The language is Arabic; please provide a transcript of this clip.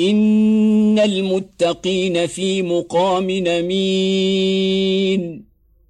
إن المتقين في مقام نمين